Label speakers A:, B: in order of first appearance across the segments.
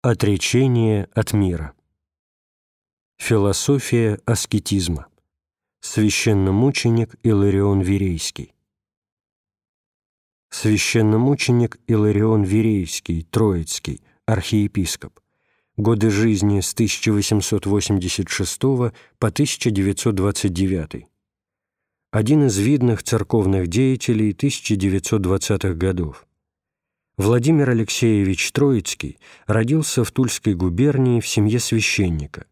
A: Отречение от мира. Философия аскетизма. Священномученик Иларион Верейский. Священномученик Иларион Верейский, Троицкий, архиепископ. Годы жизни с 1886 по 1929. Один из видных церковных деятелей 1920-х годов. Владимир Алексеевич Троицкий родился в Тульской губернии в семье священника.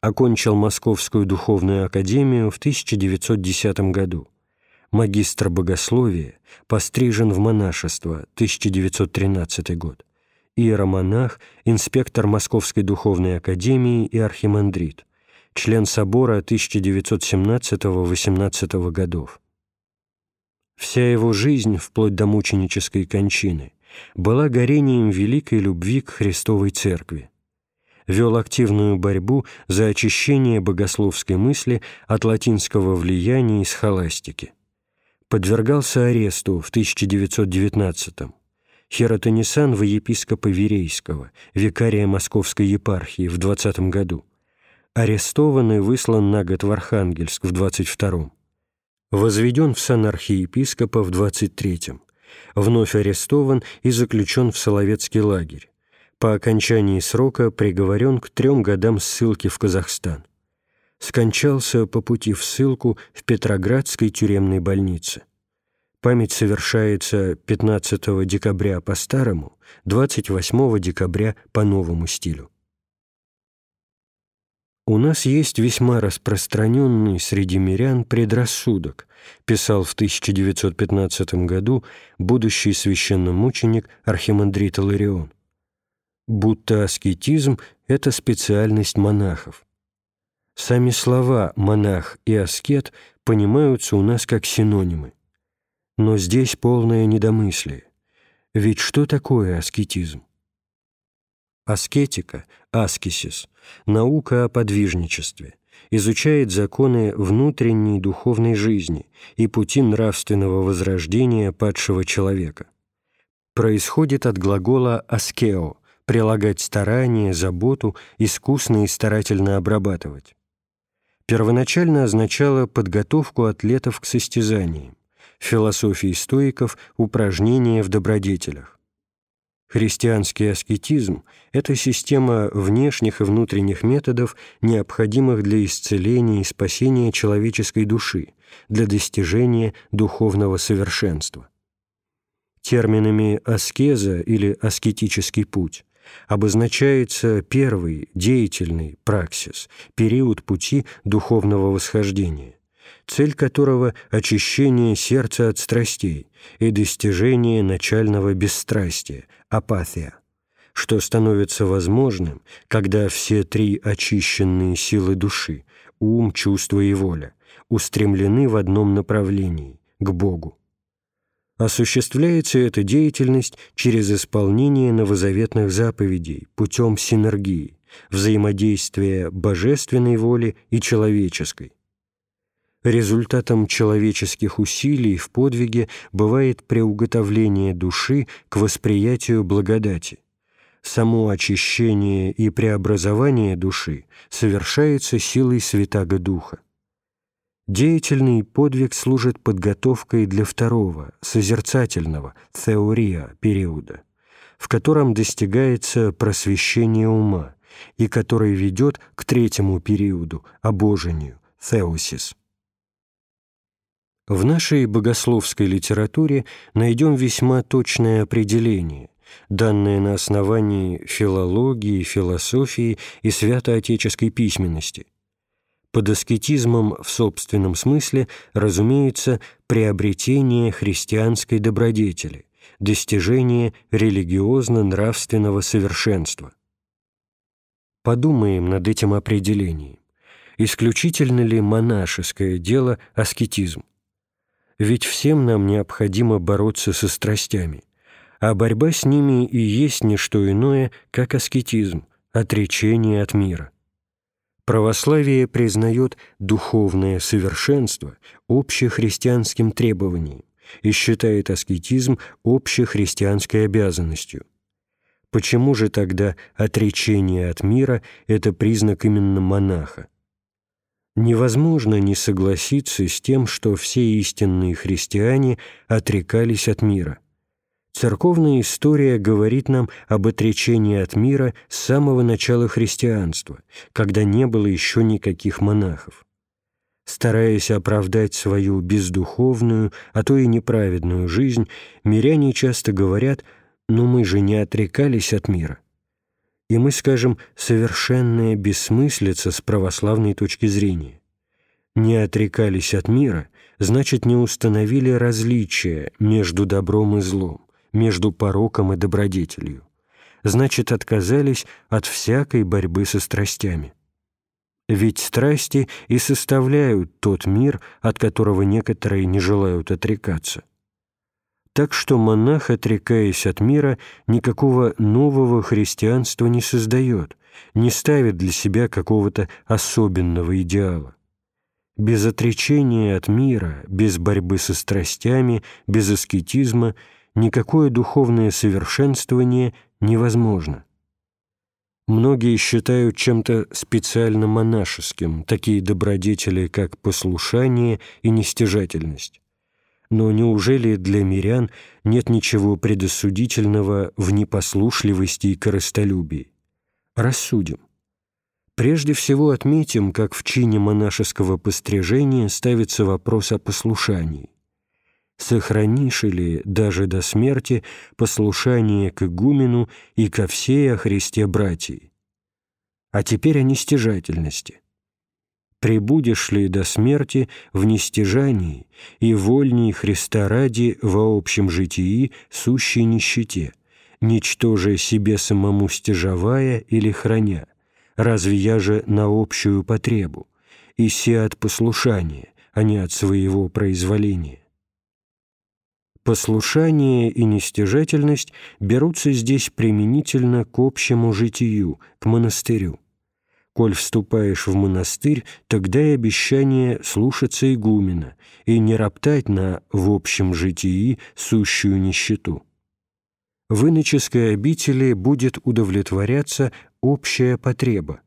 A: Окончил Московскую духовную академию в 1910 году. Магистр богословия, пострижен в монашество, 1913 год. Иеромонах, инспектор Московской духовной академии и архимандрит, член собора 1917-18 годов. Вся его жизнь, вплоть до мученической кончины, была горением великой любви к Христовой Церкви. Вел активную борьбу за очищение богословской мысли от латинского влияния и схоластики. Подвергался аресту в 1919-м. Херотонисан во епископа Верейского, викария Московской епархии в 20 году. Арестован и выслан на год в Архангельск в 22-м. Возведен в сан архиепископа в 23-м вновь арестован и заключен в Соловецкий лагерь. По окончании срока приговорен к трем годам ссылки в Казахстан. Скончался по пути в ссылку в Петроградской тюремной больнице. Память совершается 15 декабря по старому, 28 декабря по новому стилю. «У нас есть весьма распространенный среди мирян предрассудок», писал в 1915 году будущий священномученик архимандрит Иларион, будто аскетизм – это специальность монахов. Сами слова «монах» и «аскет» понимаются у нас как синонимы. Но здесь полное недомыслие. Ведь что такое аскетизм? Аскетика, аскесис, наука о подвижничестве, изучает законы внутренней духовной жизни и пути нравственного возрождения падшего человека. Происходит от глагола «аскео» – прилагать старание, заботу, искусно и старательно обрабатывать. Первоначально означало подготовку атлетов к состязаниям, философии стоиков – упражнения в добродетелях. Христианский аскетизм – это система внешних и внутренних методов, необходимых для исцеления и спасения человеческой души, для достижения духовного совершенства. Терминами аскеза или аскетический путь обозначается первый, деятельный праксис, период пути духовного восхождения цель которого – очищение сердца от страстей и достижение начального бесстрастия, апатия, что становится возможным, когда все три очищенные силы души – ум, чувство и воля – устремлены в одном направлении – к Богу. Осуществляется эта деятельность через исполнение новозаветных заповедей путем синергии, взаимодействия божественной воли и человеческой, Результатом человеческих усилий в подвиге бывает преуготовление души к восприятию благодати. Само очищение и преобразование души совершается силой Святаго Духа. Деятельный подвиг служит подготовкой для второго, созерцательного, теория периода, в котором достигается просвещение ума и который ведет к третьему периоду, обожению, теосис. В нашей богословской литературе найдем весьма точное определение, данное на основании филологии, философии и святоотеческой письменности. Под аскетизмом в собственном смысле разумеется приобретение христианской добродетели, достижение религиозно-нравственного совершенства. Подумаем над этим определением. Исключительно ли монашеское дело аскетизм? Ведь всем нам необходимо бороться со страстями, а борьба с ними и есть не что иное, как аскетизм, отречение от мира. Православие признает духовное совершенство общехристианским требованием и считает аскетизм общехристианской обязанностью. Почему же тогда отречение от мира – это признак именно монаха? Невозможно не согласиться с тем, что все истинные христиане отрекались от мира. Церковная история говорит нам об отречении от мира с самого начала христианства, когда не было еще никаких монахов. Стараясь оправдать свою бездуховную, а то и неправедную жизнь, миряне часто говорят «но мы же не отрекались от мира». И мы скажем «совершенная бессмыслица с православной точки зрения». Не отрекались от мира, значит, не установили различия между добром и злом, между пороком и добродетелью. Значит, отказались от всякой борьбы со страстями. Ведь страсти и составляют тот мир, от которого некоторые не желают отрекаться. Так что монах, отрекаясь от мира, никакого нового христианства не создает, не ставит для себя какого-то особенного идеала. Без отречения от мира, без борьбы со страстями, без аскетизма никакое духовное совершенствование невозможно. Многие считают чем-то специально монашеским такие добродетели, как послушание и нестяжательность. Но неужели для мирян нет ничего предосудительного в непослушливости и корыстолюбии? Рассудим. Прежде всего отметим, как в чине монашеского пострижения ставится вопрос о послушании сохранишь ли даже до смерти послушание к игумену и ко всей о Христе братьи? А теперь о нестяжательности. Прибудешь ли до смерти в нестяжании и вольней Христа ради во общем житии сущей нищете, ничтоже себе самому стяжавая или храня, разве я же на общую потребу, и се от послушания, а не от своего произволения? Послушание и нестяжательность берутся здесь применительно к общему житию, к монастырю. Коль вступаешь в монастырь, тогда и обещание слушаться игумена и не роптать на «в общем житии» сущую нищету. В иноческой обители будет удовлетворяться общая потреба,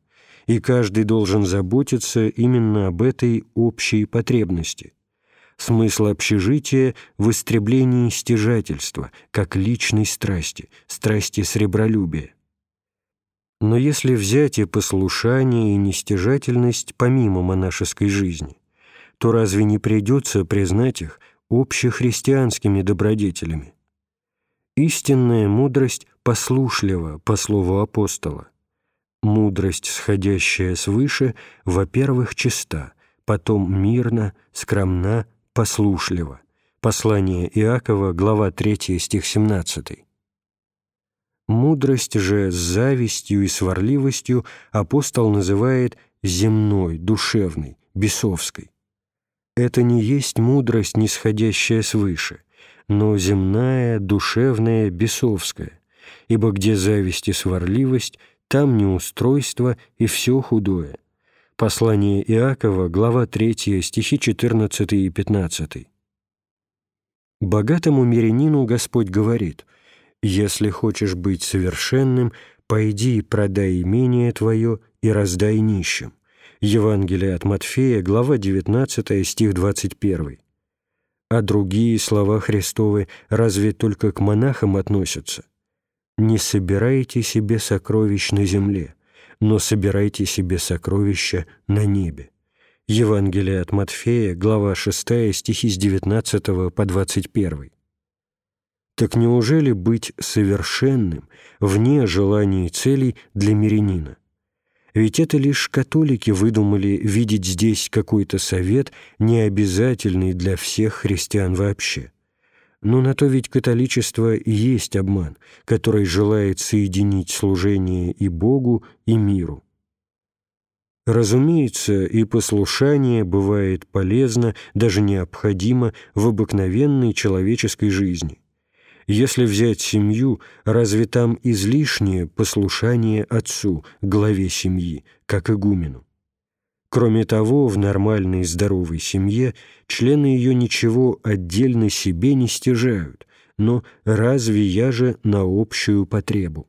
A: и каждый должен заботиться именно об этой общей потребности – Смысл общежития в истреблении стяжательства, как личной страсти, страсти сребролюбия. Но если взять и послушание, и нестяжательность помимо монашеской жизни, то разве не придется признать их общехристианскими добродетелями? Истинная мудрость послушлива, по слову апостола. Мудрость, сходящая свыше, во-первых, чиста, потом мирна, скромна, послушливо. Послание Иакова, глава 3, стих 17. Мудрость же с завистью и сварливостью апостол называет земной, душевной, бесовской. Это не есть мудрость, нисходящая свыше, но земная, душевная, бесовская, ибо где зависть и сварливость, там неустройство и все худое. Послание Иакова, глава 3, стихи 14 и 15. Богатому мирянину Господь говорит, «Если хочешь быть совершенным, пойди и продай имение твое и раздай нищим». Евангелие от Матфея, глава 19, стих 21. А другие слова Христовы разве только к монахам относятся? «Не собирайте себе сокровищ на земле, но собирайте себе сокровища на небе. Евангелие от Матфея, глава 6, стихи с 19 по 21. Так неужели быть совершенным вне желаний и целей для мирянина? Ведь это лишь католики выдумали видеть здесь какой-то совет, необязательный для всех христиан вообще. Но на то ведь католичество и есть обман, который желает соединить служение и Богу, и миру. Разумеется, и послушание бывает полезно, даже необходимо в обыкновенной человеческой жизни. Если взять семью, разве там излишнее послушание отцу, главе семьи, как игумену? Кроме того, в нормальной здоровой семье члены ее ничего отдельно себе не стяжают, но разве я же на общую потребу?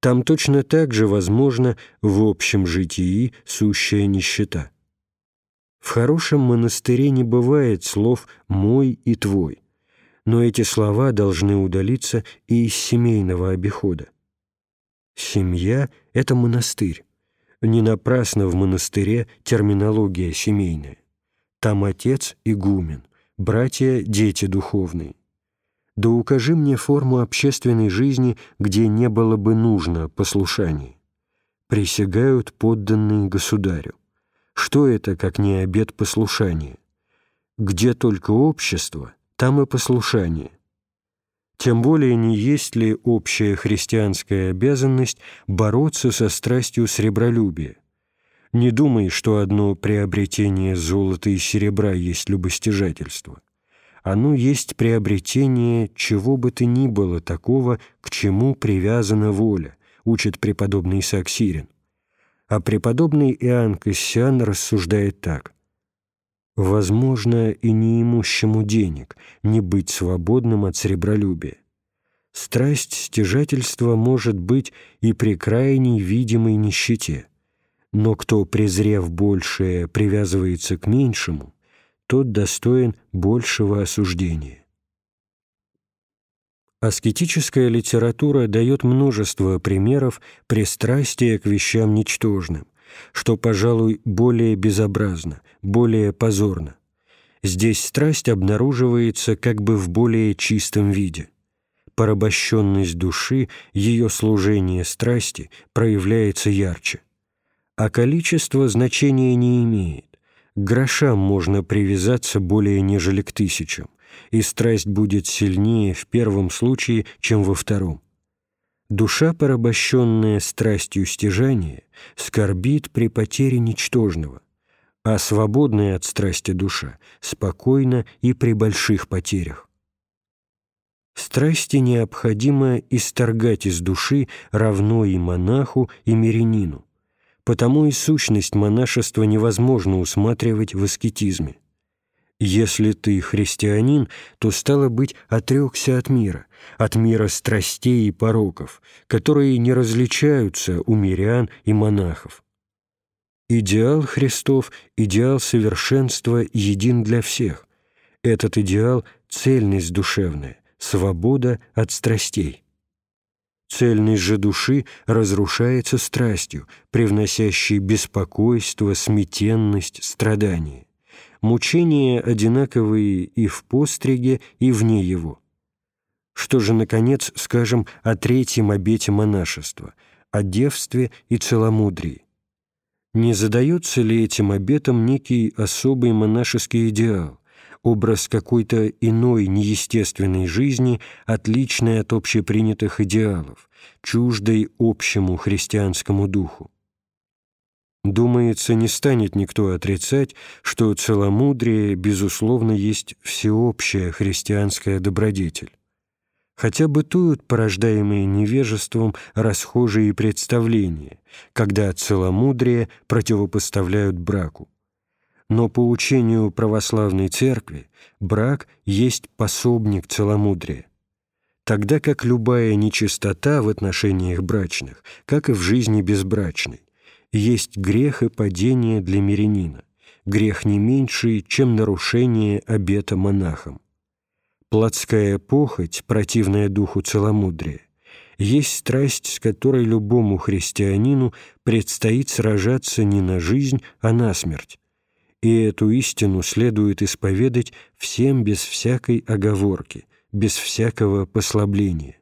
A: Там точно так же возможно в общем житии сущая нищета. В хорошем монастыре не бывает слов «мой» и «твой», но эти слова должны удалиться и из семейного обихода. Семья — это монастырь. Не напрасно в монастыре терминология семейная. Там отец — игумен, братья — дети духовные. Да укажи мне форму общественной жизни, где не было бы нужно послушание. Присягают подданные государю. Что это, как не обет послушания? Где только общество, там и послушание. Тем более не есть ли общая христианская обязанность бороться со страстью сребролюбия. Не думай, что одно приобретение золота и серебра есть любостяжательство. Оно есть приобретение чего бы то ни было такого, к чему привязана воля, учит преподобный Исаак Сирин. А преподобный Иоанн Кассиан рассуждает так. «Возможно и неимущему денег не быть свободным от сребролюбия. Страсть стяжательства может быть и при крайней видимой нищете, но кто, презрев большее, привязывается к меньшему, тот достоин большего осуждения. Аскетическая литература дает множество примеров пристрастия к вещам ничтожным, что, пожалуй, более безобразно, более позорно. Здесь страсть обнаруживается как бы в более чистом виде. Порабощенность души, ее служение страсти проявляется ярче. А количество значения не имеет. К грошам можно привязаться более нежели к тысячам – и страсть будет сильнее в первом случае, чем во втором. Душа, порабощенная страстью стяжания, скорбит при потере ничтожного, а свободная от страсти душа спокойна и при больших потерях. Страсти необходимо исторгать из души равно и монаху, и мирянину, потому и сущность монашества невозможно усматривать в аскетизме. Если ты христианин, то, стало быть, отрекся от мира, от мира страстей и пороков, которые не различаются у мирян и монахов. Идеал Христов, идеал совершенства един для всех. Этот идеал — цельность душевная, свобода от страстей. Цельность же души разрушается страстью, привносящей беспокойство, сметенность, страдание мучения одинаковые и в постриге, и вне его. Что же, наконец, скажем о третьем обете монашества, о девстве и целомудрии? Не задается ли этим обетом некий особый монашеский идеал, образ какой-то иной неестественной жизни, отличной от общепринятых идеалов, чуждой общему христианскому духу? Думается, не станет никто отрицать, что целомудрие, безусловно, есть всеобщая христианская добродетель. Хотя бытуют порождаемые невежеством расхожие представления, когда целомудрие противопоставляют браку. Но по учению православной церкви брак есть пособник целомудрия тогда как любая нечистота в отношениях брачных, как и в жизни безбрачной, есть грех и падение для мирянина, грех не меньший, чем нарушение обета монахам. Плотская похоть, противная духу целомудрия, есть страсть, с которой любому христианину предстоит сражаться не на жизнь, а на смерть. И эту истину следует исповедать всем без всякой оговорки, без всякого послабления.